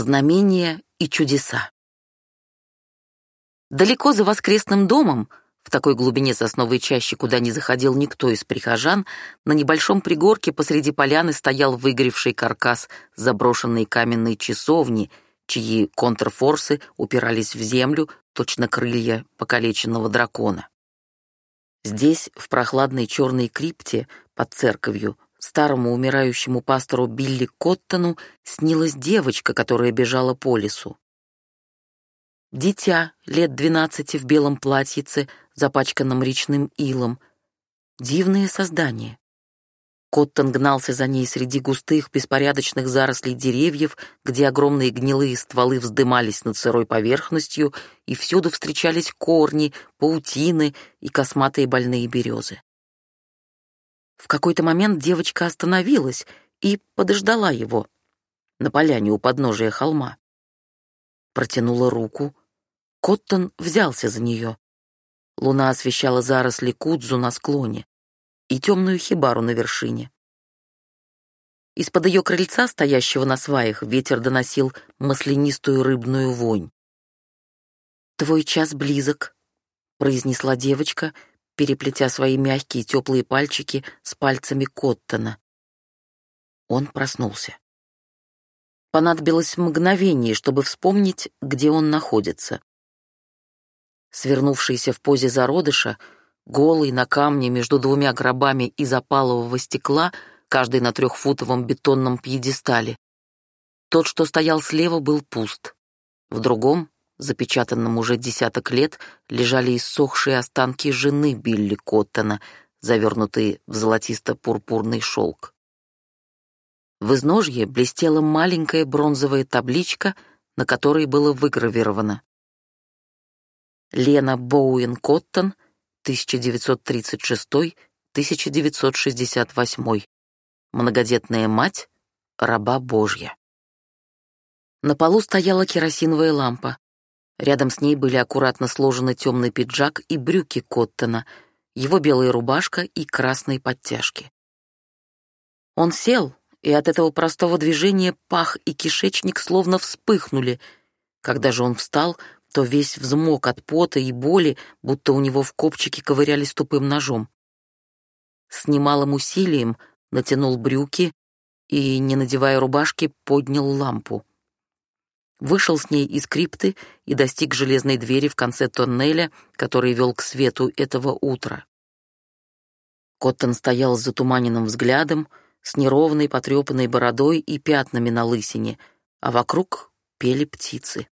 Знамения и чудеса. Далеко за воскресным домом, в такой глубине сосновой чащи, куда не заходил никто из прихожан, на небольшом пригорке посреди поляны стоял выгоревший каркас заброшенной каменной часовни, чьи контрфорсы упирались в землю, точно крылья покалеченного дракона. Здесь, в прохладной черной крипте под церковью, старому умирающему пастору Билли Коттону снилась девочка, которая бежала по лесу. Дитя лет двенадцати в белом платьице, запачканном речным илом. Дивное создание. Коттон гнался за ней среди густых, беспорядочных зарослей деревьев, где огромные гнилые стволы вздымались над сырой поверхностью, и всюду встречались корни, паутины и косматые больные березы. В какой-то момент девочка остановилась и подождала его на поляне у подножия холма. Протянула руку. Коттон взялся за нее. Луна освещала заросли кудзу на склоне и темную хибару на вершине. Из-под ее крыльца, стоящего на сваях, ветер доносил маслянистую рыбную вонь. «Твой час близок», — произнесла девочка — переплетя свои мягкие теплые пальчики с пальцами Коттона. Он проснулся. Понадобилось мгновение, чтобы вспомнить, где он находится. Свернувшийся в позе зародыша, голый на камне между двумя гробами из опалового стекла, каждый на трехфутовом бетонном пьедестале. Тот, что стоял слева, был пуст. В другом запечатанном уже десяток лет, лежали иссохшие останки жены Билли Коттона, завернутые в золотисто-пурпурный шелк. В изножье блестела маленькая бронзовая табличка, на которой было выгравировано Лена Боуэн Коттон, 1936-1968. Многодетная мать, раба Божья. На полу стояла керосиновая лампа. Рядом с ней были аккуратно сложены темный пиджак и брюки Коттона, его белая рубашка и красные подтяжки. Он сел, и от этого простого движения пах и кишечник словно вспыхнули. Когда же он встал, то весь взмок от пота и боли, будто у него в копчике ковырялись тупым ножом. С немалым усилием натянул брюки и, не надевая рубашки, поднял лампу вышел с ней из крипты и достиг железной двери в конце тоннеля, который вел к свету этого утра. Коттон стоял с затуманенным взглядом, с неровной потрепанной бородой и пятнами на лысине, а вокруг пели птицы.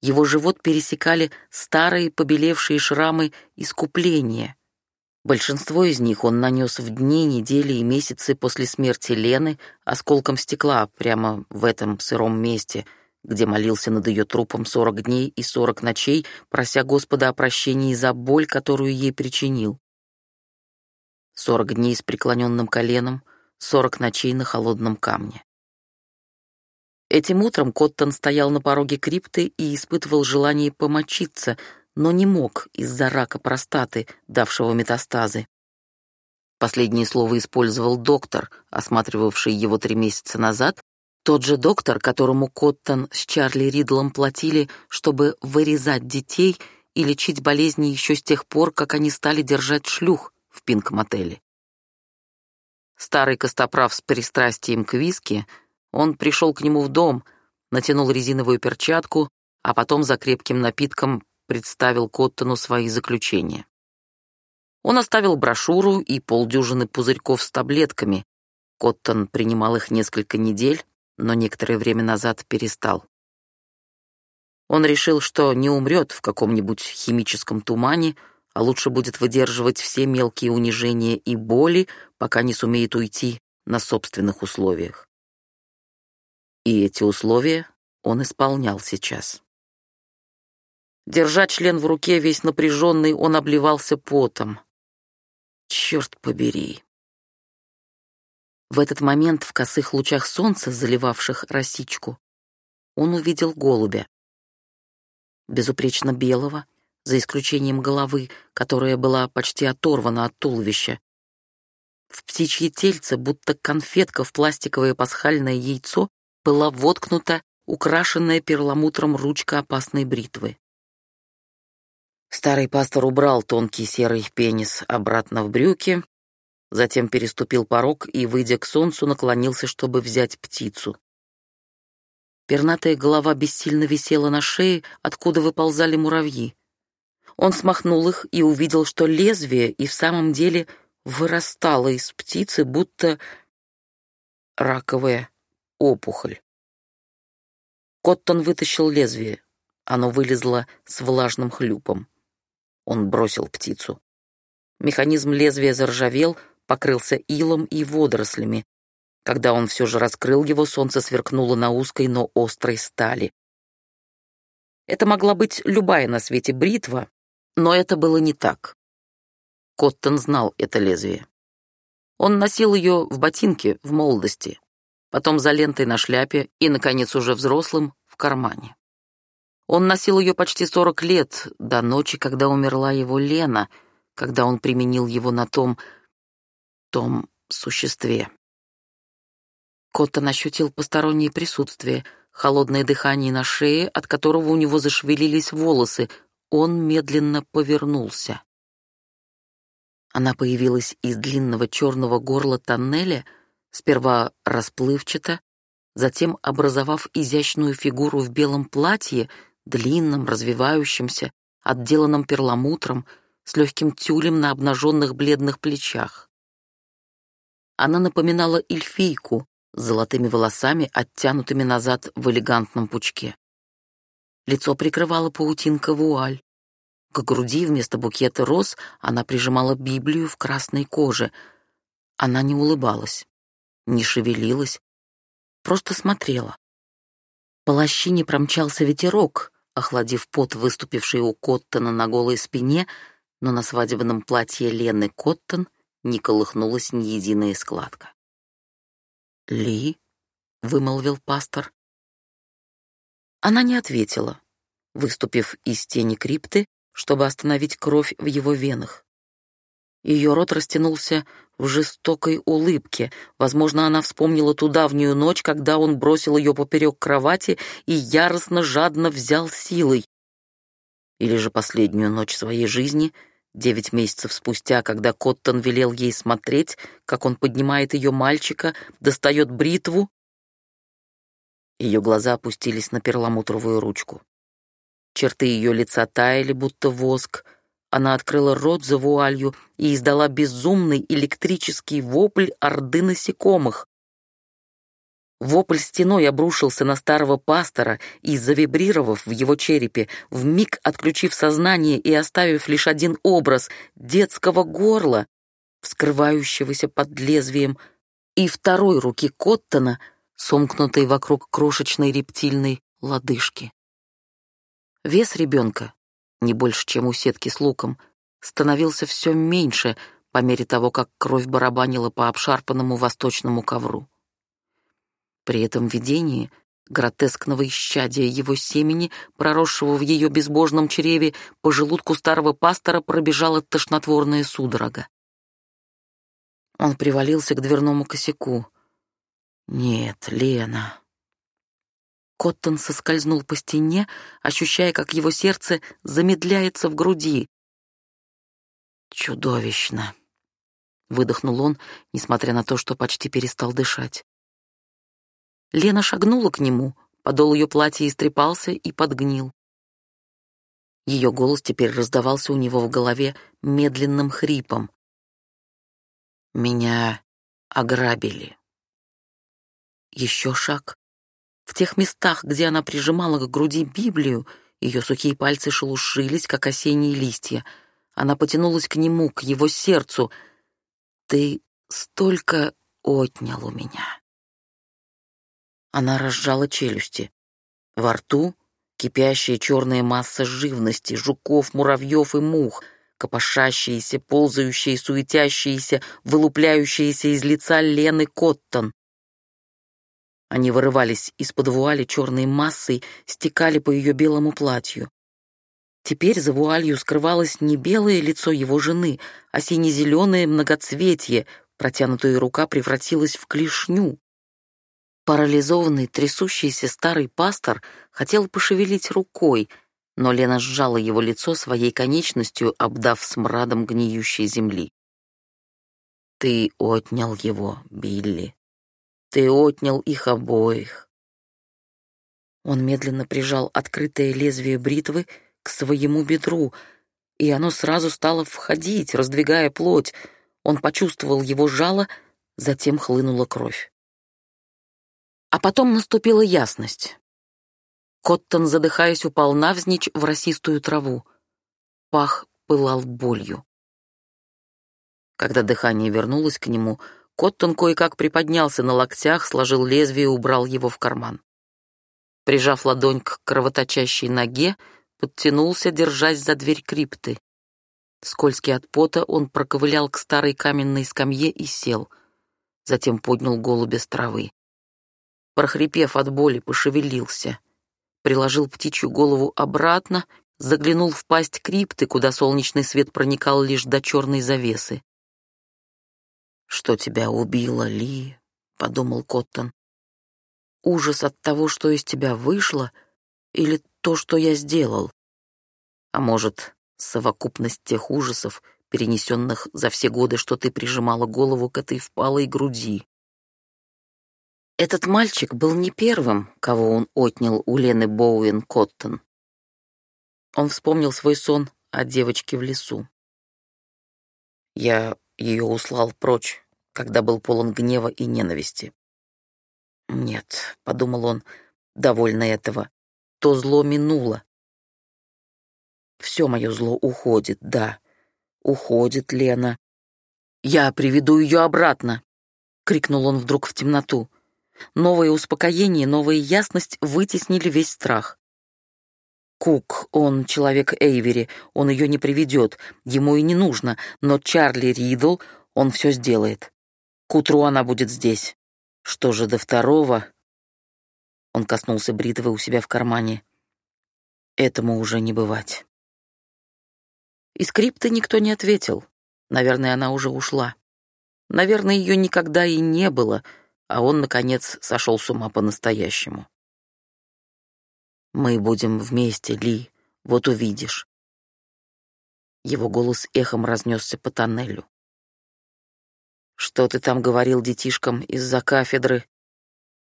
Его живот пересекали старые побелевшие шрамы искупления. Большинство из них он нанес в дни, недели и месяцы после смерти Лены осколком стекла прямо в этом сыром месте — где молился над ее трупом сорок дней и сорок ночей, прося Господа о прощении за боль, которую ей причинил. Сорок дней с преклоненным коленом, сорок ночей на холодном камне. Этим утром Коттон стоял на пороге крипты и испытывал желание помочиться, но не мог из-за рака простаты, давшего метастазы. Последнее слово использовал доктор, осматривавший его три месяца назад тот же доктор, которому Коттон с Чарли Ридлом платили, чтобы вырезать детей и лечить болезни еще с тех пор, как они стали держать шлюх в Пинк-мотеле. Старый костоправ с пристрастием к виски, он пришел к нему в дом, натянул резиновую перчатку, а потом за крепким напитком представил Коттону свои заключения. Он оставил брошюру и полдюжины пузырьков с таблетками. Коттон принимал их несколько недель, но некоторое время назад перестал. Он решил, что не умрет в каком-нибудь химическом тумане, а лучше будет выдерживать все мелкие унижения и боли, пока не сумеет уйти на собственных условиях. И эти условия он исполнял сейчас. Держа член в руке, весь напряженный, он обливался потом. Черт побери. В этот момент в косых лучах солнца, заливавших росичку, он увидел голубя. Безупречно белого, за исключением головы, которая была почти оторвана от туловища. В птичье тельце, будто конфетка в пластиковое пасхальное яйцо, была воткнута украшенная перламутром ручка опасной бритвы. Старый пастор убрал тонкий серый пенис обратно в брюки, затем переступил порог и, выйдя к солнцу, наклонился, чтобы взять птицу. Пернатая голова бессильно висела на шее, откуда выползали муравьи. Он смахнул их и увидел, что лезвие и в самом деле вырастало из птицы, будто раковая опухоль. Коттон вытащил лезвие. Оно вылезло с влажным хлюпом. Он бросил птицу. Механизм лезвия заржавел, покрылся илом и водорослями. Когда он все же раскрыл его, солнце сверкнуло на узкой, но острой стали. Это могла быть любая на свете бритва, но это было не так. Коттон знал это лезвие. Он носил ее в ботинке в молодости, потом за лентой на шляпе и, наконец, уже взрослым в кармане. Он носил ее почти сорок лет, до ночи, когда умерла его Лена, когда он применил его на том, том существе. Коттон ощутил постороннее присутствие, холодное дыхание на шее, от которого у него зашевелились волосы. Он медленно повернулся. Она появилась из длинного черного горла тоннеля, сперва расплывчато, затем образовав изящную фигуру в белом платье, длинном, развивающемся, отделанном перламутром, с легким тюлем на обнаженных бледных плечах. Она напоминала эльфийку с золотыми волосами, оттянутыми назад в элегантном пучке. Лицо прикрывала паутинка вуаль. К груди вместо букета роз она прижимала Библию в красной коже. Она не улыбалась, не шевелилась, просто смотрела. По лощине промчался ветерок, охладив пот, выступивший у Коттона на голой спине, но на свадебном платье Лены Коттон не колыхнулась ни единая складка. «Ли?» — вымолвил пастор. Она не ответила, выступив из тени крипты, чтобы остановить кровь в его венах. Ее рот растянулся в жестокой улыбке. Возможно, она вспомнила ту давнюю ночь, когда он бросил ее поперек кровати и яростно, жадно взял силой. Или же последнюю ночь своей жизни, девять месяцев спустя, когда Коттон велел ей смотреть, как он поднимает ее мальчика, достает бритву. Ее глаза опустились на перламутровую ручку. Черты ее лица таяли, будто воск — она открыла рот за вуалью и издала безумный электрический вопль орды насекомых. Вопль стеной обрушился на старого пастора и, завибрировав в его черепе, вмиг отключив сознание и оставив лишь один образ детского горла, вскрывающегося под лезвием, и второй руки Коттона, сомкнутой вокруг крошечной рептильной лодыжки. Вес ребенка не больше, чем у сетки с луком, становился все меньше по мере того, как кровь барабанила по обшарпанному восточному ковру. При этом видении гротескного исчадия его семени, проросшего в ее безбожном чреве, по желудку старого пастора пробежала тошнотворная судорога. Он привалился к дверному косяку. «Нет, Лена, Коттон соскользнул по стене, ощущая, как его сердце замедляется в груди. «Чудовищно!» — выдохнул он, несмотря на то, что почти перестал дышать. Лена шагнула к нему, подол ее платья истрепался и подгнил. Ее голос теперь раздавался у него в голове медленным хрипом. «Меня ограбили». Еще шаг, в тех местах, где она прижимала к груди Библию, ее сухие пальцы шелушились, как осенние листья. Она потянулась к нему, к его сердцу. «Ты столько отнял у меня». Она разжала челюсти. Во рту кипящая черная масса живности, жуков, муравьев и мух, копошащиеся, ползающие, суетящиеся, вылупляющиеся из лица Лены Коттон. Они вырывались из-под вуали черной массой, стекали по ее белому платью. Теперь за вуалью скрывалось не белое лицо его жены, а сине-зеленое многоцветие, протянутая рука превратилась в клешню. Парализованный, трясущийся старый пастор хотел пошевелить рукой, но Лена сжала его лицо своей конечностью, обдав смрадом гниющей земли. «Ты отнял его, Билли. Ты отнял их обоих». Он медленно прижал открытое лезвие бритвы к своему бедру, и оно сразу стало входить, раздвигая плоть. Он почувствовал его жало, затем хлынула кровь. А потом наступила ясность. Коттон, задыхаясь, упал навзничь в росистую траву. Пах пылал болью. Когда дыхание вернулось к нему, Коттон кое-как приподнялся на локтях, сложил лезвие и убрал его в карман. Прижав ладонь к кровоточащей ноге, подтянулся, держась за дверь крипты. Скользкий от пота, он проковылял к старой каменной скамье и сел. Затем поднял голубя с травы. Прохрипев от боли, пошевелился. Приложил птичью голову обратно, заглянул в пасть крипты, куда солнечный свет проникал лишь до черной завесы. «Что тебя убило, Ли?» — подумал Коттон. «Ужас от того, что из тебя вышло, или то, что я сделал? А может, совокупность тех ужасов, перенесенных за все годы, что ты прижимала голову к этой впалой груди?» Этот мальчик был не первым, кого он отнял у Лены Боуэн Коттон. Он вспомнил свой сон о девочке в лесу. Я ее услал прочь, когда был полон гнева и ненависти. Нет, подумал он, довольно этого. То зло минуло. Все мое зло уходит, да. Уходит, Лена. Я приведу ее обратно, крикнул он вдруг в темноту. Новое успокоение, новая ясность вытеснили весь страх. Кук, он человек Эйвери, он ее не приведет, ему и не нужно, но Чарли Ридл, он все сделает. К утру она будет здесь. Что же до второго? Он коснулся бритвы у себя в кармане. Этому уже не бывать. Из крипты никто не ответил. Наверное, она уже ушла. Наверное, ее никогда и не было — а он, наконец, сошел с ума по-настоящему. «Мы будем вместе, Ли, вот увидишь». Его голос эхом разнесся по тоннелю. «Что ты там говорил детишкам из-за кафедры?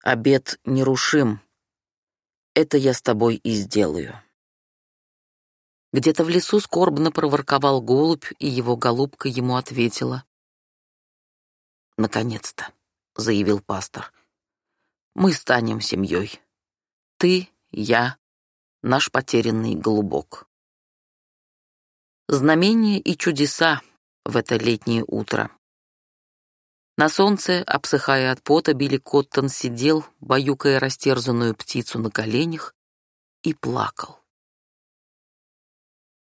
Обед нерушим. Это я с тобой и сделаю». Где-то в лесу скорбно проворковал голубь, и его голубка ему ответила. «Наконец-то». — заявил пастор. «Мы станем семьей. Ты, я, наш потерянный голубок». Знамения и чудеса в это летнее утро. На солнце, обсыхая от пота, Билли Коттон сидел, баюкая растерзанную птицу на коленях, и плакал.